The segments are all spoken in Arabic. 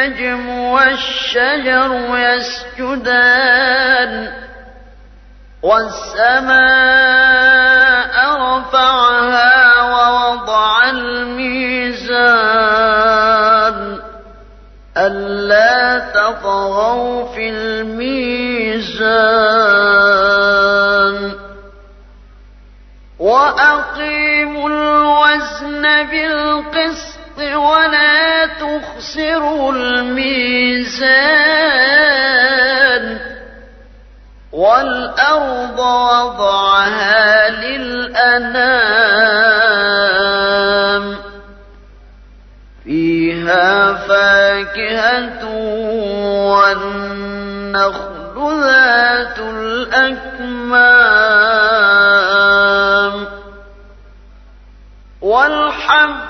والنجم والشجر يسجدان والسماء رفعها ووضع الميزان ألا تطغوا في الميزان وأقيموا الوزن بالقسط ولا تخسروا الميزان. والأرض وضعها للأنام. فيها فاكهة والنخل ذات الأكمام. والحب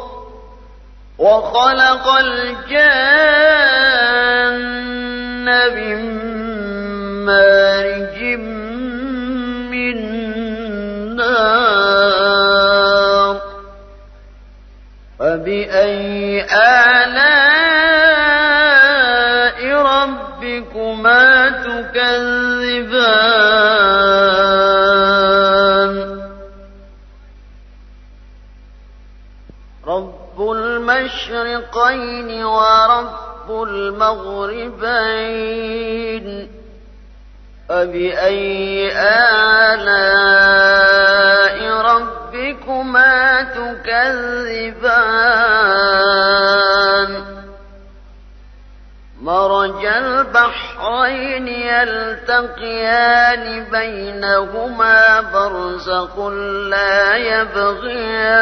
وخلق الجن من مارج من نار. فبأي آلاء المغربين فبأي آلاء ربكما تكذبان؟ مرج البحرين يلتقيان بينهما برزق لا يبغيان.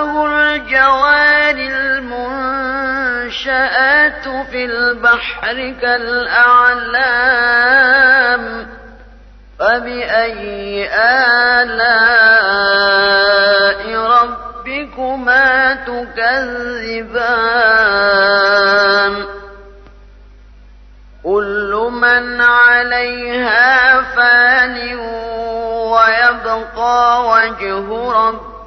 وله الجوار المنشآت في البحر كالأعلام فبأي آلاء ربكما تكذبان كل من عليها فان ويبقى وجه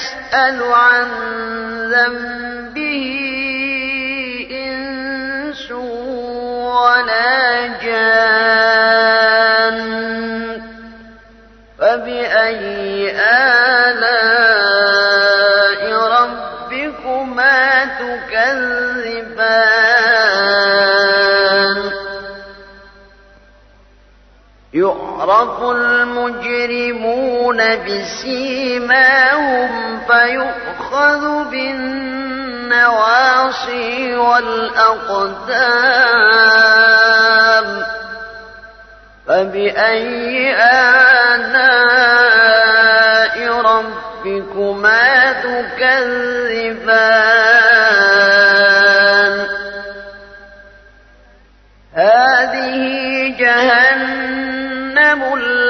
يسأل عن ذنبه إنس ولا جان فبأي آلاء ربكما تكذبان؟ يعرف المجرمون بسيماهم فيؤخذ بالنواصي والأقدام فبأي آلاء ربكما تكذبان؟ هذه جهنم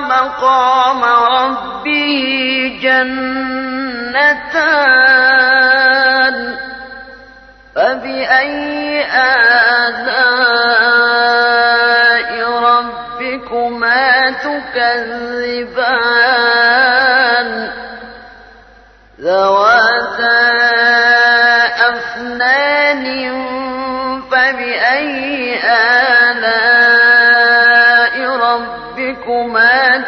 مقام ربه جنتان فبأي آلاء ربكما تكذبان؟ ذواتا أفنان فبأي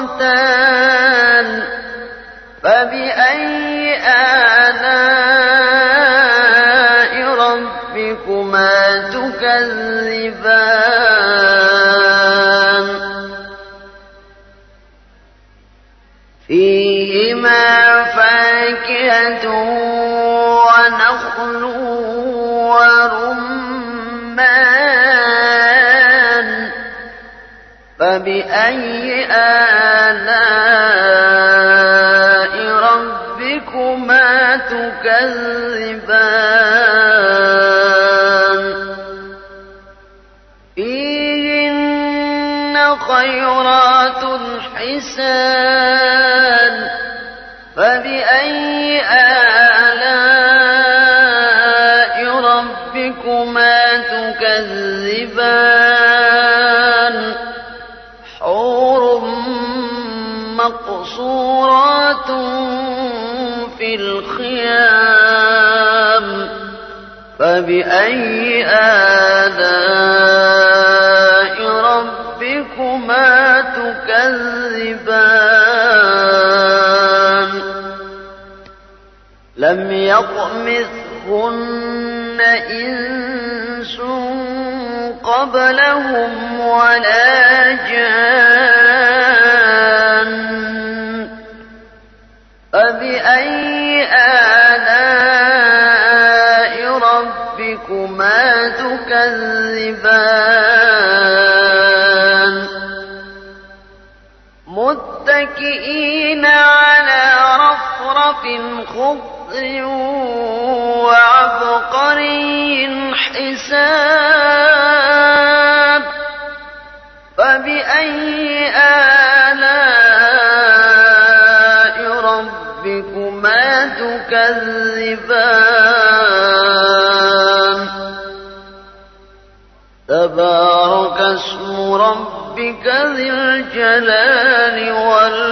نضاختان فبأي آلاء ربكما تكذبان؟ فيهما فاكهة ونخل فبأي آلاء ربكما تكذبان فيهن خيرات حسان فبأي في الخيام فبأي آلاء ربكما تكذبان لم يطمثهن إنس قبلهم ولا جان تكذبان تبارك اسم ربك ذي الجلال والإكرام.